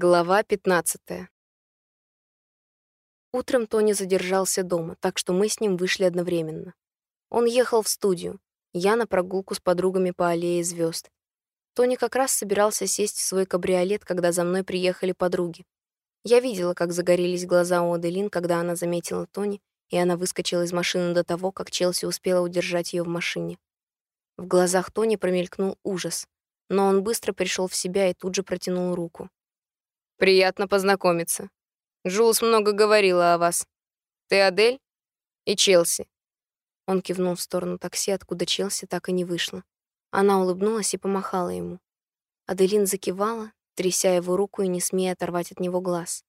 Глава 15. Утром Тони задержался дома, так что мы с ним вышли одновременно. Он ехал в студию, я на прогулку с подругами по аллее звезд. Тони как раз собирался сесть в свой кабриолет, когда за мной приехали подруги. Я видела, как загорелись глаза у Аделин, когда она заметила Тони, и она выскочила из машины до того, как Челси успела удержать ее в машине. В глазах Тони промелькнул ужас, но он быстро пришел в себя и тут же протянул руку. Приятно познакомиться. Джулс много говорила о вас. Ты Адель и Челси. Он кивнул в сторону такси, откуда Челси так и не вышла. Она улыбнулась и помахала ему. Аделин закивала, тряся его руку и не смея оторвать от него глаз.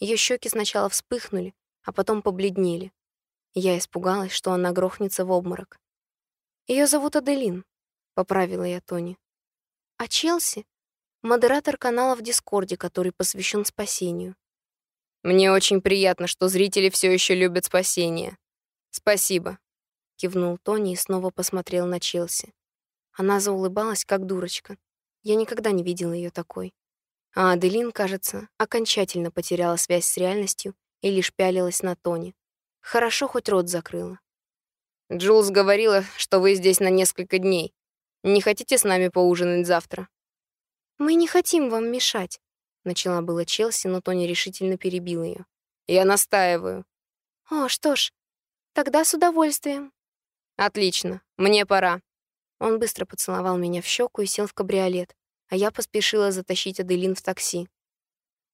Ее щеки сначала вспыхнули, а потом побледнели. Я испугалась, что она грохнется в обморок. Ее зовут Аделин, поправила я Тони. А Челси модератор канала в Дискорде, который посвящен спасению. Мне очень приятно, что зрители все еще любят спасение. Спасибо, кивнул Тони и снова посмотрел на Челси. Она заулыбалась, как дурочка. Я никогда не видела ее такой. А Аделин, кажется, окончательно потеряла связь с реальностью и лишь пялилась на Тони. Хорошо хоть рот закрыла. Джулс говорила, что вы здесь на несколько дней. Не хотите с нами поужинать завтра? «Мы не хотим вам мешать», — начала было Челси, но Тони решительно перебил ее. «Я настаиваю». «О, что ж, тогда с удовольствием». «Отлично, мне пора». Он быстро поцеловал меня в щеку и сел в кабриолет, а я поспешила затащить Аделин в такси.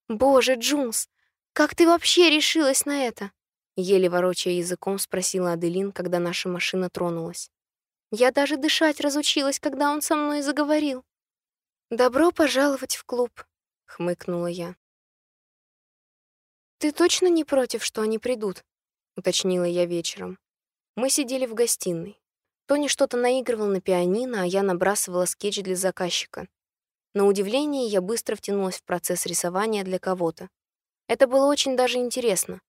«Боже, Джулс, как ты вообще решилась на это?» Еле ворочая языком, спросила Аделин, когда наша машина тронулась. «Я даже дышать разучилась, когда он со мной заговорил». «Добро пожаловать в клуб», — хмыкнула я. «Ты точно не против, что они придут?» — уточнила я вечером. Мы сидели в гостиной. Тони что-то наигрывал на пианино, а я набрасывала скетч для заказчика. На удивление, я быстро втянулась в процесс рисования для кого-то. Это было очень даже интересно.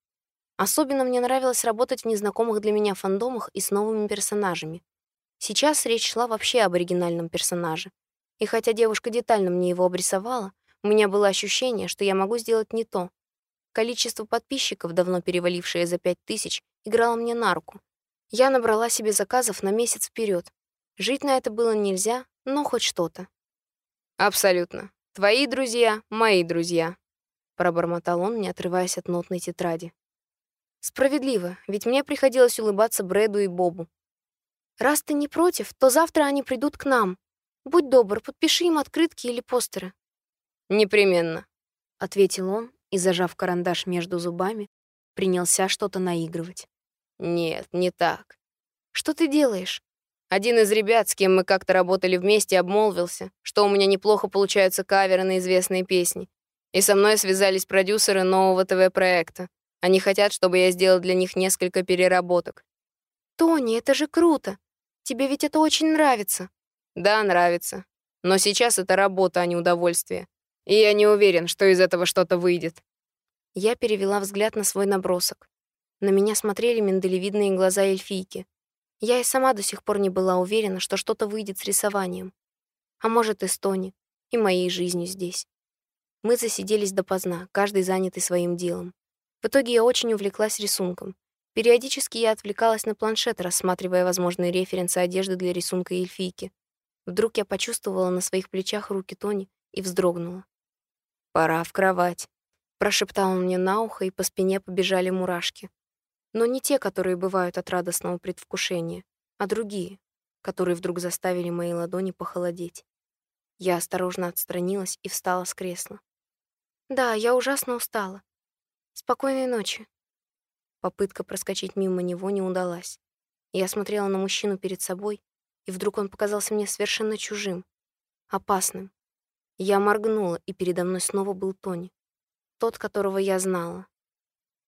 Особенно мне нравилось работать в незнакомых для меня фандомах и с новыми персонажами. Сейчас речь шла вообще об оригинальном персонаже. И хотя девушка детально мне его обрисовала, у меня было ощущение, что я могу сделать не то. Количество подписчиков, давно перевалившее за пять тысяч, играло мне на руку. Я набрала себе заказов на месяц вперед. Жить на это было нельзя, но хоть что-то. «Абсолютно. Твои друзья — мои друзья», — пробормотал он, не отрываясь от нотной тетради. «Справедливо, ведь мне приходилось улыбаться Брэду и Бобу. Раз ты не против, то завтра они придут к нам, Будь добр, подпиши им открытки или постеры». «Непременно», — ответил он и, зажав карандаш между зубами, принялся что-то наигрывать. «Нет, не так. Что ты делаешь?» Один из ребят, с кем мы как-то работали вместе, обмолвился, что у меня неплохо получаются каверы на известные песни. И со мной связались продюсеры нового ТВ-проекта. Они хотят, чтобы я сделал для них несколько переработок. «Тони, это же круто! Тебе ведь это очень нравится!» Да, нравится. Но сейчас это работа, а не удовольствие. И я не уверен, что из этого что-то выйдет. Я перевела взгляд на свой набросок. На меня смотрели миндалевидные глаза эльфийки. Я и сама до сих пор не была уверена, что что-то выйдет с рисованием. А может, и с и моей жизнью здесь. Мы засиделись допоздна, каждый занятый своим делом. В итоге я очень увлеклась рисунком. Периодически я отвлекалась на планшет, рассматривая возможные референсы одежды для рисунка эльфийки. Вдруг я почувствовала на своих плечах руки Тони и вздрогнула. «Пора в кровать», — прошептал он мне на ухо, и по спине побежали мурашки. Но не те, которые бывают от радостного предвкушения, а другие, которые вдруг заставили мои ладони похолодеть. Я осторожно отстранилась и встала с кресла. «Да, я ужасно устала. Спокойной ночи». Попытка проскочить мимо него не удалась. Я смотрела на мужчину перед собой, и вдруг он показался мне совершенно чужим, опасным. Я моргнула, и передо мной снова был Тони. Тот, которого я знала.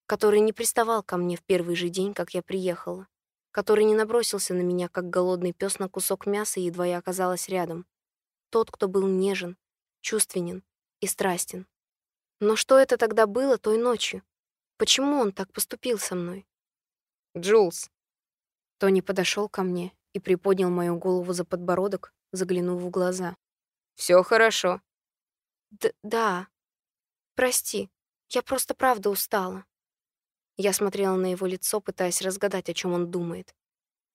Который не приставал ко мне в первый же день, как я приехала. Который не набросился на меня, как голодный пес на кусок мяса, едва я оказалась рядом. Тот, кто был нежен, чувственен и страстен. Но что это тогда было той ночью? Почему он так поступил со мной? «Джулс». Тони подошел ко мне и приподнял мою голову за подбородок, заглянув в глаза. Все хорошо». Д да». «Прости, я просто правда устала». Я смотрела на его лицо, пытаясь разгадать, о чем он думает.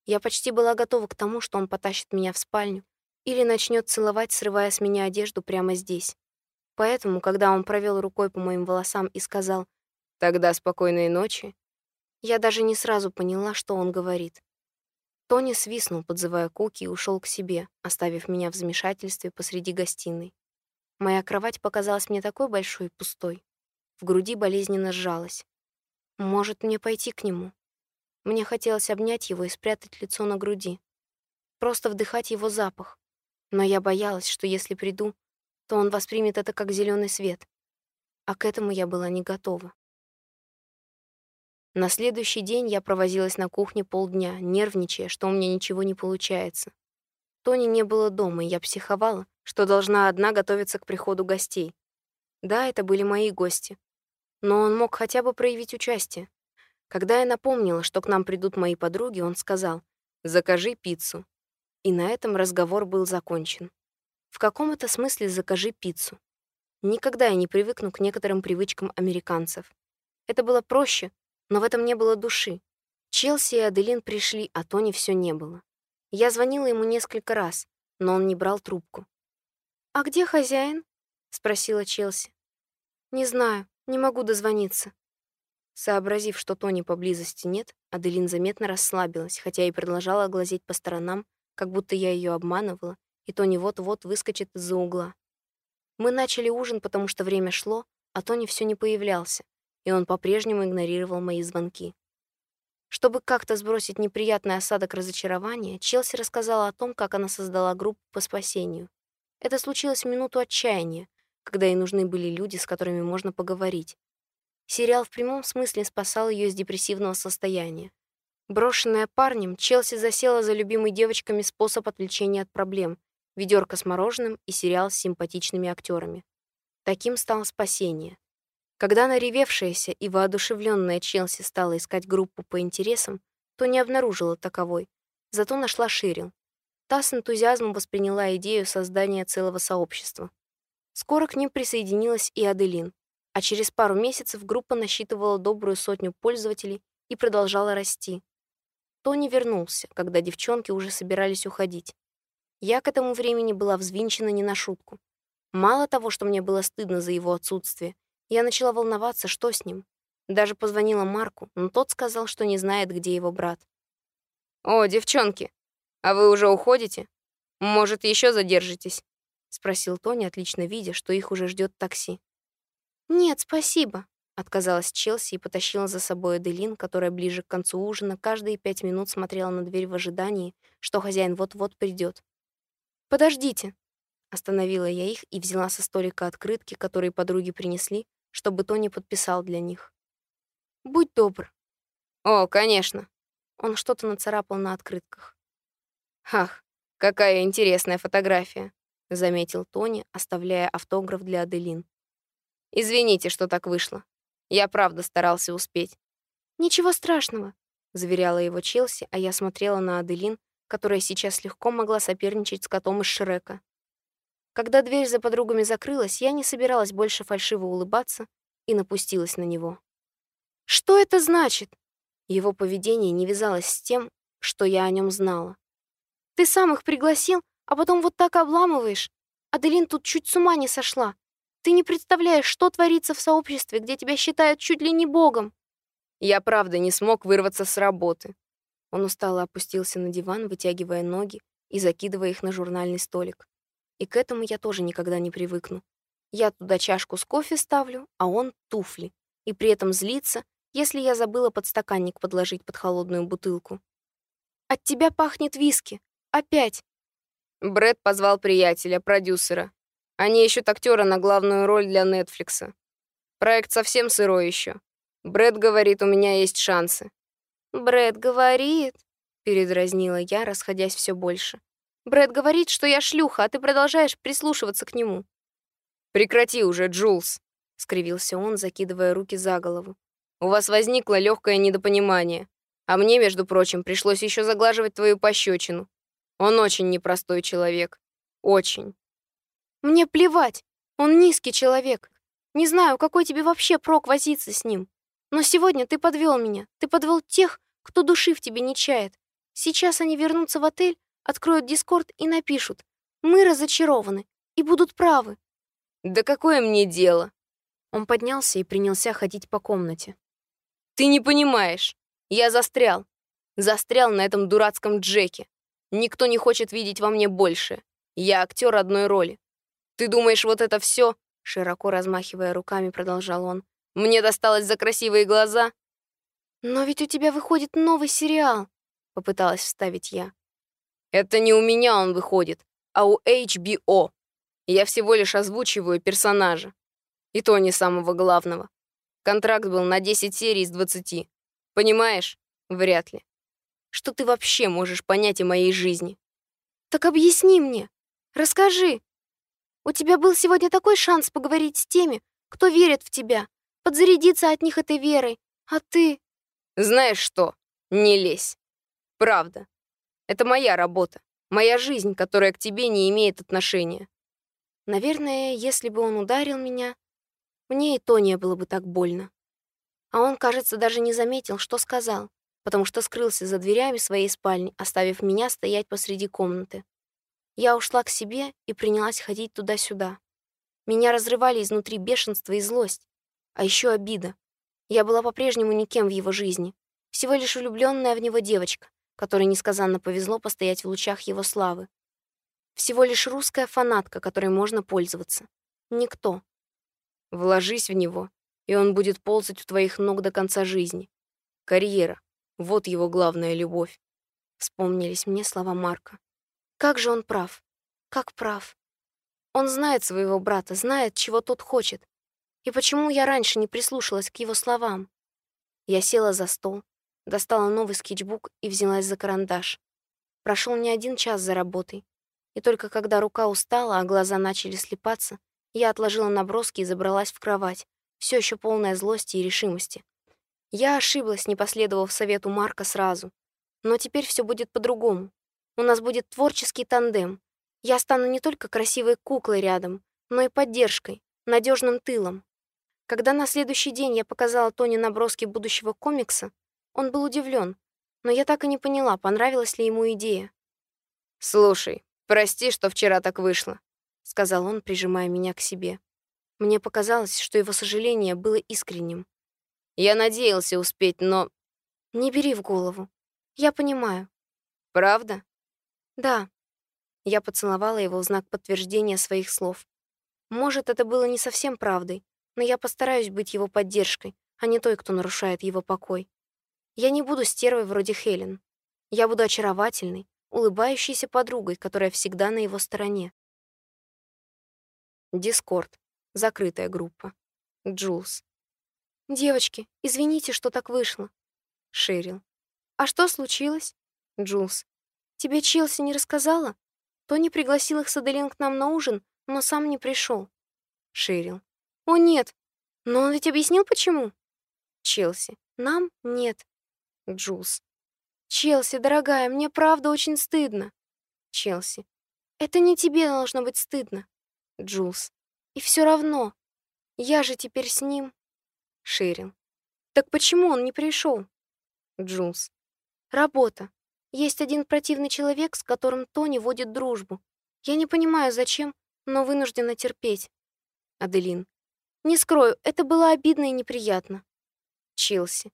Я почти была готова к тому, что он потащит меня в спальню или начнет целовать, срывая с меня одежду прямо здесь. Поэтому, когда он провел рукой по моим волосам и сказал «Тогда спокойной ночи», я даже не сразу поняла, что он говорит. Тони свистнул, подзывая Куки, и ушел к себе, оставив меня в замешательстве посреди гостиной. Моя кровать показалась мне такой большой и пустой. В груди болезненно сжалась. Может, мне пойти к нему? Мне хотелось обнять его и спрятать лицо на груди. Просто вдыхать его запах. Но я боялась, что если приду, то он воспримет это как зеленый свет. А к этому я была не готова. На следующий день я провозилась на кухне полдня, нервничая, что у меня ничего не получается. Тони не было дома, и я психовала, что должна одна готовиться к приходу гостей. Да, это были мои гости. Но он мог хотя бы проявить участие. Когда я напомнила, что к нам придут мои подруги, он сказал «Закажи пиццу». И на этом разговор был закончен. В каком-то смысле закажи пиццу. Никогда я не привыкну к некоторым привычкам американцев. Это было проще, но в этом не было души. Челси и Аделин пришли, а Тони все не было. Я звонила ему несколько раз, но он не брал трубку. «А где хозяин?» — спросила Челси. «Не знаю, не могу дозвониться». Сообразив, что Тони поблизости нет, Аделин заметно расслабилась, хотя и продолжала глазеть по сторонам, как будто я ее обманывала, и Тони вот-вот выскочит из-за угла. Мы начали ужин, потому что время шло, а Тони все не появлялся, и он по-прежнему игнорировал мои звонки. Чтобы как-то сбросить неприятный осадок разочарования, Челси рассказала о том, как она создала группу по спасению. Это случилось в минуту отчаяния, когда ей нужны были люди, с которыми можно поговорить, Сериал в прямом смысле спасал ее из депрессивного состояния. Брошенная парнем, Челси засела за любимой девочками способ отвлечения от проблем, ведерко с мороженым и сериал с симпатичными актерами. Таким стало спасение. Когда наревевшаяся и воодушевленная Челси стала искать группу по интересам, то не обнаружила таковой, зато нашла Ширил. Та с энтузиазмом восприняла идею создания целого сообщества. Скоро к ним присоединилась и Аделин а через пару месяцев группа насчитывала добрую сотню пользователей и продолжала расти. Тони вернулся, когда девчонки уже собирались уходить. Я к этому времени была взвинчена не на шутку. Мало того, что мне было стыдно за его отсутствие, я начала волноваться, что с ним. Даже позвонила Марку, но тот сказал, что не знает, где его брат. «О, девчонки, а вы уже уходите? Может, еще задержитесь?» — спросил Тони, отлично видя, что их уже ждет такси. «Нет, спасибо», — отказалась Челси и потащила за собой Аделин, которая ближе к концу ужина каждые пять минут смотрела на дверь в ожидании, что хозяин вот-вот придет. «Подождите», — остановила я их и взяла со столика открытки, которые подруги принесли, чтобы Тони подписал для них. «Будь добр». «О, конечно». Он что-то нацарапал на открытках. «Ах, какая интересная фотография», — заметил Тони, оставляя автограф для Аделин. Извините, что так вышло. Я правда старался успеть. Ничего страшного, заверяла его Челси, а я смотрела на Аделин, которая сейчас легко могла соперничать с котом из Шрека. Когда дверь за подругами закрылась, я не собиралась больше фальшиво улыбаться и напустилась на него. Что это значит? Его поведение не вязалось с тем, что я о нем знала. Ты сам их пригласил, а потом вот так обламываешь. Аделин тут чуть с ума не сошла. Ты не представляешь, что творится в сообществе, где тебя считают чуть ли не богом. Я правда не смог вырваться с работы. Он устало опустился на диван, вытягивая ноги и закидывая их на журнальный столик. И к этому я тоже никогда не привыкну. Я туда чашку с кофе ставлю, а он — туфли. И при этом злится, если я забыла подстаканник подложить под холодную бутылку. «От тебя пахнет виски. Опять!» Брэд позвал приятеля, продюсера. Они ищут актера на главную роль для Нетфликса. Проект совсем сырой еще. Брэд говорит, у меня есть шансы. Брэд говорит, передразнила я, расходясь все больше. Брэд говорит, что я шлюха, а ты продолжаешь прислушиваться к нему. Прекрати уже, Джулс, скривился он, закидывая руки за голову. У вас возникло легкое недопонимание, а мне, между прочим, пришлось еще заглаживать твою пощечину. Он очень непростой человек. Очень. Мне плевать. Он низкий человек. Не знаю, какой тебе вообще прок возиться с ним. Но сегодня ты подвел меня. Ты подвел тех, кто души в тебе не чает. Сейчас они вернутся в отель, откроют Дискорд и напишут. Мы разочарованы и будут правы. Да какое мне дело? Он поднялся и принялся ходить по комнате. Ты не понимаешь. Я застрял. Застрял на этом дурацком Джеке. Никто не хочет видеть во мне больше. Я актер одной роли. Ты думаешь, вот это все? Широко размахивая руками, продолжал он. Мне досталось за красивые глаза? Но ведь у тебя выходит новый сериал, попыталась вставить я. Это не у меня он выходит, а у HBO. Я всего лишь озвучиваю персонажа. И то не самого главного. Контракт был на 10 серий из 20. Понимаешь? Вряд ли. Что ты вообще можешь понять о моей жизни? Так объясни мне. Расскажи. У тебя был сегодня такой шанс поговорить с теми, кто верит в тебя, подзарядиться от них этой верой, а ты... Знаешь что? Не лезь. Правда. Это моя работа, моя жизнь, которая к тебе не имеет отношения. Наверное, если бы он ударил меня, мне и то не было бы так больно. А он, кажется, даже не заметил, что сказал, потому что скрылся за дверями своей спальни, оставив меня стоять посреди комнаты. Я ушла к себе и принялась ходить туда-сюда. Меня разрывали изнутри бешенство и злость, а еще обида. Я была по-прежнему никем в его жизни, всего лишь влюбленная в него девочка, которой несказанно повезло постоять в лучах его славы. Всего лишь русская фанатка, которой можно пользоваться. Никто. Вложись в него, и он будет ползать у твоих ног до конца жизни. Карьера — вот его главная любовь. Вспомнились мне слова Марка. Как же он прав. Как прав. Он знает своего брата, знает, чего тот хочет. И почему я раньше не прислушалась к его словам? Я села за стол, достала новый скетчбук и взялась за карандаш. Прошел не один час за работой. И только когда рука устала, а глаза начали слепаться, я отложила наброски и забралась в кровать, все еще полная злости и решимости. Я ошиблась, не последовав совету Марка сразу. Но теперь все будет по-другому. У нас будет творческий тандем. Я стану не только красивой куклой рядом, но и поддержкой, надежным тылом. Когда на следующий день я показала Тони наброски будущего комикса, он был удивлен, но я так и не поняла, понравилась ли ему идея. «Слушай, прости, что вчера так вышло», — сказал он, прижимая меня к себе. Мне показалось, что его сожаление было искренним. «Я надеялся успеть, но...» «Не бери в голову. Я понимаю». «Правда?» «Да». Я поцеловала его в знак подтверждения своих слов. Может, это было не совсем правдой, но я постараюсь быть его поддержкой, а не той, кто нарушает его покой. Я не буду стервой вроде Хелен. Я буду очаровательной, улыбающейся подругой, которая всегда на его стороне. Дискорд. Закрытая группа. Джулс. «Девочки, извините, что так вышло». Шерил. «А что случилось?» Джулс. «Тебе Челси не рассказала? Тони пригласил их с Аделин к нам на ужин, но сам не пришел. Шерил. «О, нет! Но он ведь объяснил, почему?» Челси. «Нам нет». Джулс. «Челси, дорогая, мне правда очень стыдно». Челси. «Это не тебе должно быть стыдно». Джулс. «И все равно. Я же теперь с ним». Шерил. «Так почему он не пришел?» Джулс. «Работа. Есть один противный человек, с которым Тони водит дружбу. Я не понимаю, зачем, но вынуждена терпеть». Аделин. «Не скрою, это было обидно и неприятно». Челси.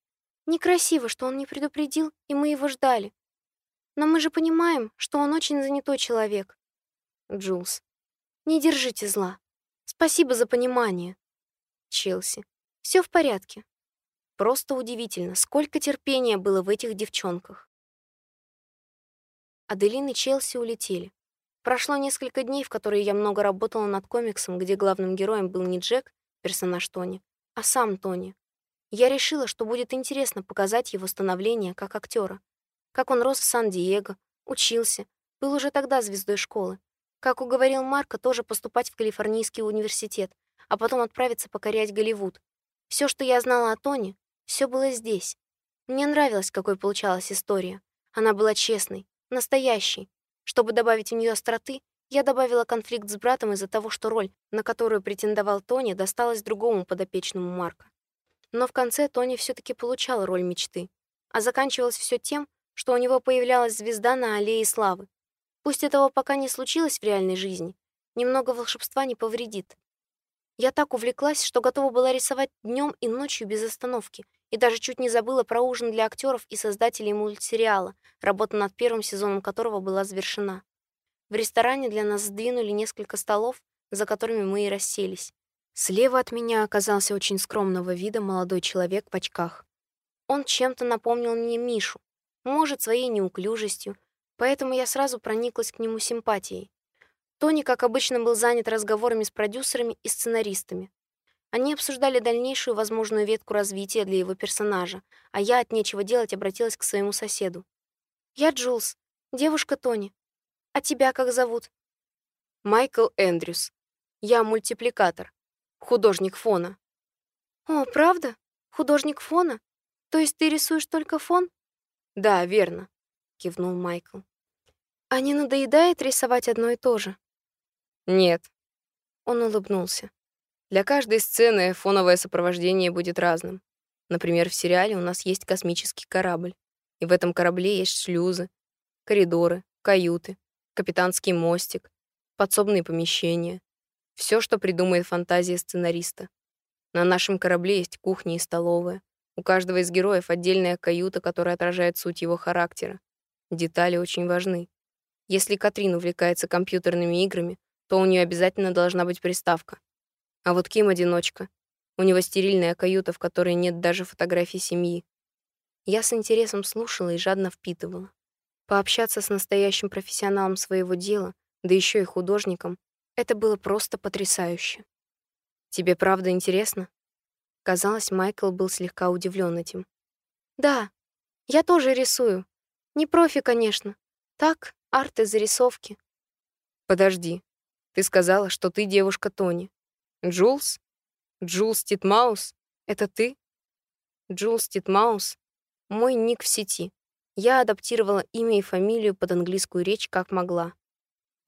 Некрасиво, что он не предупредил, и мы его ждали. Но мы же понимаем, что он очень занятой человек. Джулс. Не держите зла. Спасибо за понимание. Челси. Все в порядке. Просто удивительно, сколько терпения было в этих девчонках. Аделин и Челси улетели. Прошло несколько дней, в которые я много работала над комиксом, где главным героем был не Джек, персонаж Тони, а сам Тони. Я решила, что будет интересно показать его становление как актера, как он рос в Сан-Диего, учился, был уже тогда звездой школы, как уговорил Марка тоже поступать в Калифорнийский университет, а потом отправиться покорять Голливуд. Все, что я знала о Тони, все было здесь. Мне нравилось, какой получалась история. Она была честной, настоящей. Чтобы добавить в нее остроты, Я добавила конфликт с братом из-за того, что роль, на которую претендовал Тони, досталась другому подопечному Марка. Но в конце Тони все таки получал роль мечты, а заканчивалось все тем, что у него появлялась звезда на аллее славы. Пусть этого пока не случилось в реальной жизни, немного волшебства не повредит. Я так увлеклась, что готова была рисовать днем и ночью без остановки, и даже чуть не забыла про ужин для актеров и создателей мультсериала, работа над первым сезоном которого была завершена. В ресторане для нас сдвинули несколько столов, за которыми мы и расселись. Слева от меня оказался очень скромного вида молодой человек в очках. Он чем-то напомнил мне Мишу, может, своей неуклюжестью, поэтому я сразу прониклась к нему симпатией. Тони, как обычно, был занят разговорами с продюсерами и сценаристами. Они обсуждали дальнейшую возможную ветку развития для его персонажа, а я от нечего делать обратилась к своему соседу. «Я Джулс, девушка Тони. А тебя как зовут? Майкл Эндрюс. Я мультипликатор. Художник фона. О, правда? Художник фона? То есть ты рисуешь только фон? Да, верно, кивнул Майкл. А не надоедает рисовать одно и то же? Нет. Он улыбнулся. Для каждой сцены фоновое сопровождение будет разным. Например, в сериале у нас есть космический корабль, и в этом корабле есть шлюзы, коридоры, каюты, капитанский мостик, подсобные помещения. Все, что придумает фантазия сценариста. На нашем корабле есть кухня и столовая. У каждого из героев отдельная каюта, которая отражает суть его характера. Детали очень важны. Если Катрин увлекается компьютерными играми, то у нее обязательно должна быть приставка. А вот Ким — одиночка. У него стерильная каюта, в которой нет даже фотографий семьи. Я с интересом слушала и жадно впитывала. Пообщаться с настоящим профессионалом своего дела, да еще и художником, это было просто потрясающе. «Тебе правда интересно?» Казалось, Майкл был слегка удивлен этим. «Да, я тоже рисую. Не профи, конечно. Так, арт и зарисовки». «Подожди. Ты сказала, что ты девушка Тони. Джулс? Джулс Титмаус? Это ты?» Джулс Титмаус — мой ник в сети. Я адаптировала имя и фамилию под английскую речь как могла.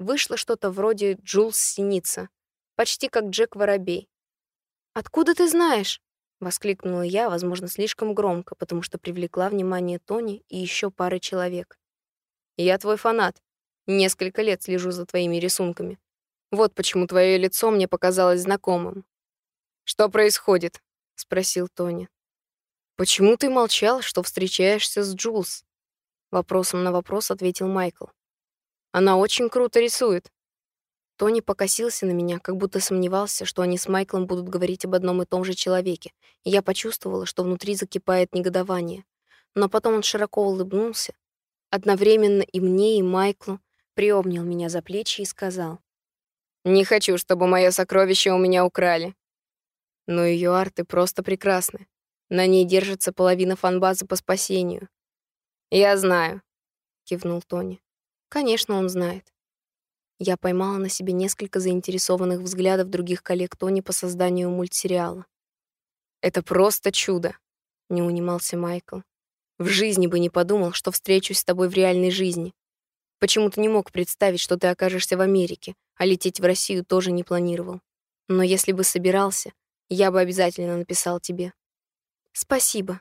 Вышло что-то вроде Джулс Синица, почти как Джек Воробей. «Откуда ты знаешь?» — воскликнула я, возможно, слишком громко, потому что привлекла внимание Тони и еще пары человек. «Я твой фанат. Несколько лет слежу за твоими рисунками. Вот почему твое лицо мне показалось знакомым». «Что происходит?» — спросил Тони. «Почему ты молчал, что встречаешься с Джулс?» Вопросом на вопрос ответил Майкл. Она очень круто рисует. Тони покосился на меня, как будто сомневался, что они с Майклом будут говорить об одном и том же человеке, и я почувствовала, что внутри закипает негодование. Но потом он широко улыбнулся, одновременно и мне, и Майклу, приобнял меня за плечи и сказал. «Не хочу, чтобы мое сокровище у меня украли». Но ее арты просто прекрасны. На ней держится половина фанбазы по спасению. «Я знаю», — кивнул Тони. «Конечно, он знает». Я поймала на себе несколько заинтересованных взглядов других коллег Тони по созданию мультсериала. «Это просто чудо», — не унимался Майкл. «В жизни бы не подумал, что встречусь с тобой в реальной жизни. Почему-то не мог представить, что ты окажешься в Америке, а лететь в Россию тоже не планировал. Но если бы собирался, я бы обязательно написал тебе». «Спасибо»,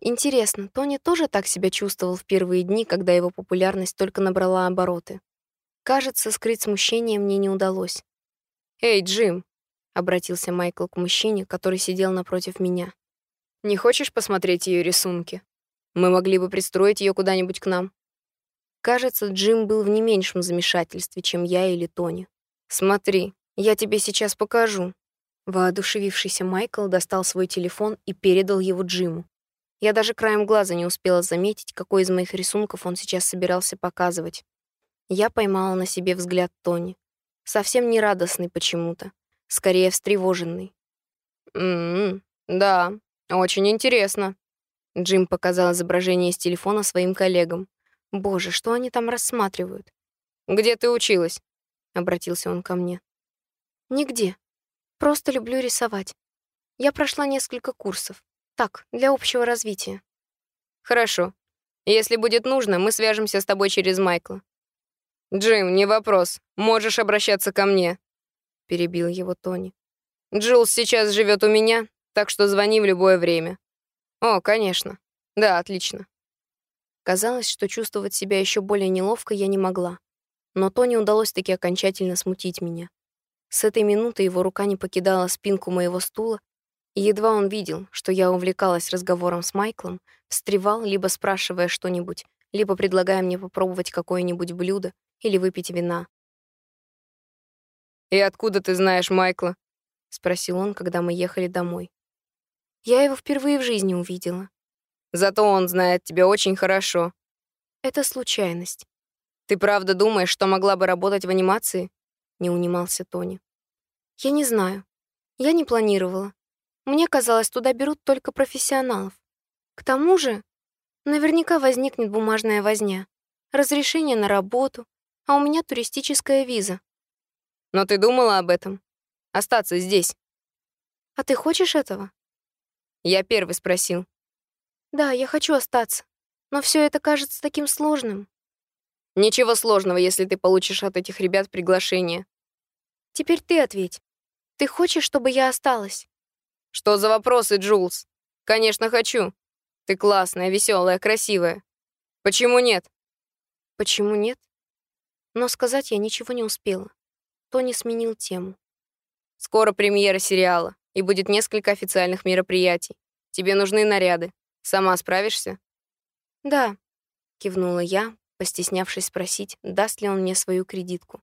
Интересно, Тони тоже так себя чувствовал в первые дни, когда его популярность только набрала обороты? Кажется, скрыть смущение мне не удалось. «Эй, Джим!» — обратился Майкл к мужчине, который сидел напротив меня. «Не хочешь посмотреть ее рисунки? Мы могли бы пристроить ее куда-нибудь к нам». Кажется, Джим был в не меньшем замешательстве, чем я или Тони. «Смотри, я тебе сейчас покажу». Воодушевившийся Майкл достал свой телефон и передал его Джиму. Я даже краем глаза не успела заметить, какой из моих рисунков он сейчас собирался показывать. Я поймала на себе взгляд Тони. Совсем не радостный почему-то, скорее встревоженный. «М-м, да, очень интересно». Джим показал изображение с телефона своим коллегам. «Боже, что они там рассматривают?» «Где ты училась?» — обратился он ко мне. «Нигде. Просто люблю рисовать. Я прошла несколько курсов. Так, для общего развития. Хорошо. Если будет нужно, мы свяжемся с тобой через Майкла. «Джим, не вопрос. Можешь обращаться ко мне», — перебил его Тони. «Джилс сейчас живет у меня, так что звони в любое время». «О, конечно. Да, отлично». Казалось, что чувствовать себя еще более неловко я не могла. Но Тони удалось таки окончательно смутить меня. С этой минуты его рука не покидала спинку моего стула, и едва он видел, что я увлекалась разговором с Майклом, встревал, либо спрашивая что-нибудь, либо предлагая мне попробовать какое-нибудь блюдо или выпить вина. «И откуда ты знаешь Майкла?» — спросил он, когда мы ехали домой. «Я его впервые в жизни увидела». «Зато он знает тебя очень хорошо». «Это случайность». «Ты правда думаешь, что могла бы работать в анимации?» — не унимался Тони. «Я не знаю. Я не планировала. Мне казалось, туда берут только профессионалов. К тому же, наверняка возникнет бумажная возня, разрешение на работу, а у меня туристическая виза. Но ты думала об этом? Остаться здесь? А ты хочешь этого? Я первый спросил. Да, я хочу остаться, но все это кажется таким сложным. Ничего сложного, если ты получишь от этих ребят приглашение. Теперь ты ответь. Ты хочешь, чтобы я осталась? Что за вопросы, Джулс? Конечно, хочу. Ты классная, веселая, красивая. Почему нет? Почему нет? Но сказать я ничего не успела. Тони сменил тему. Скоро премьера сериала, и будет несколько официальных мероприятий. Тебе нужны наряды. Сама справишься? Да, кивнула я, постеснявшись спросить, даст ли он мне свою кредитку.